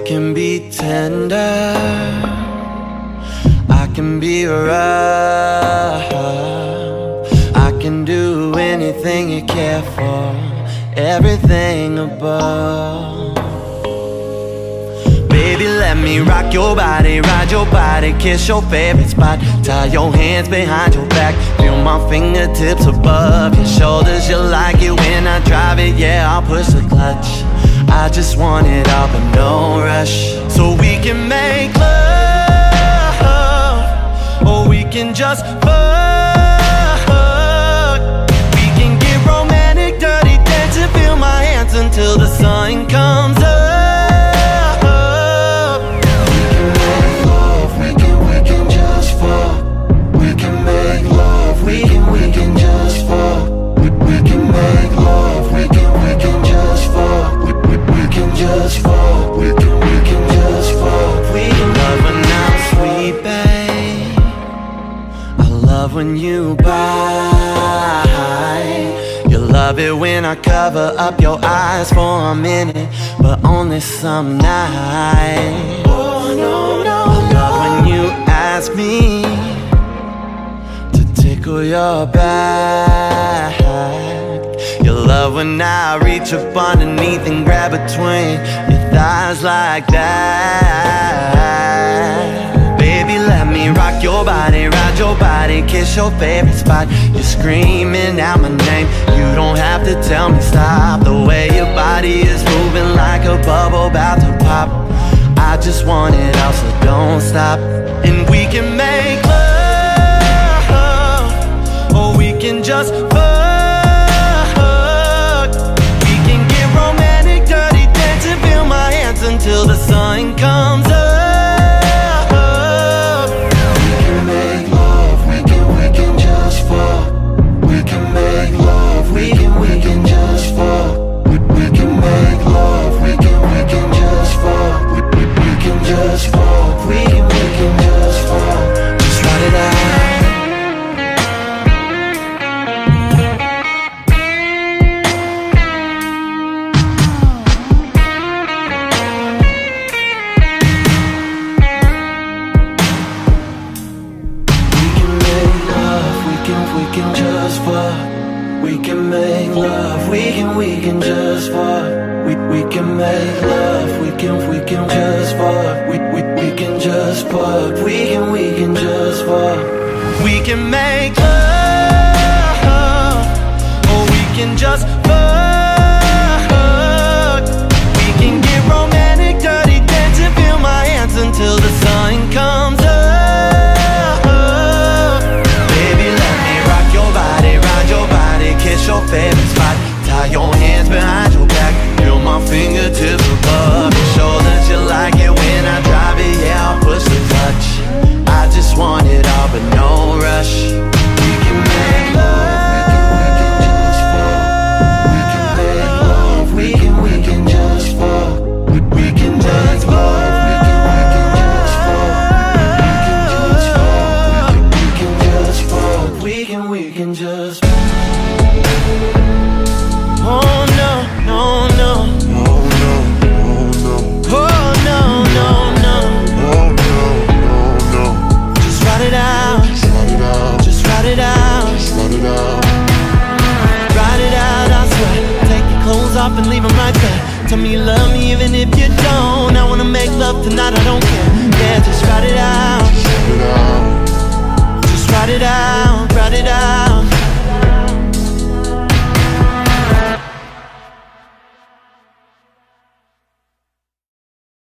can be tender. I can be rough. I can do anything you care for. Everything above. Baby, let me rock your body, ride your body, kiss your favorite spot. Tie your hands behind your back, feel my fingertips above your shoulders. You like it when I drive it, yeah, I'll push the clutch. I just want it all, but no rush. So we can make love, or we can just fuck. We can get romantic, dirty dancing, feel my hands until the sun comes when you bite. You love it when I cover up your eyes for a minute, but only some night. Oh no no! I love when you ask me to tickle your back. You love when I reach up underneath and grab between your thighs like that. Rock your body, ride your body, kiss your favorite spot. You're screaming out my name. You don't have to tell me stop. The way your body is moving like a bubble about to pop. I just want it all, so don't stop. And we can make love, or we can just fuck. We can get romantic, dirty dancing, feel my hands until the sun comes up. Can, just fuck. We can make love, we can, we can just fuck. We, we can make love, we can, we can just fuck. We, we, we can just fuck. We can, we can just fuck. We can make love, or we can just fuck. Come, me, love me even if you don't. I wanna make love tonight.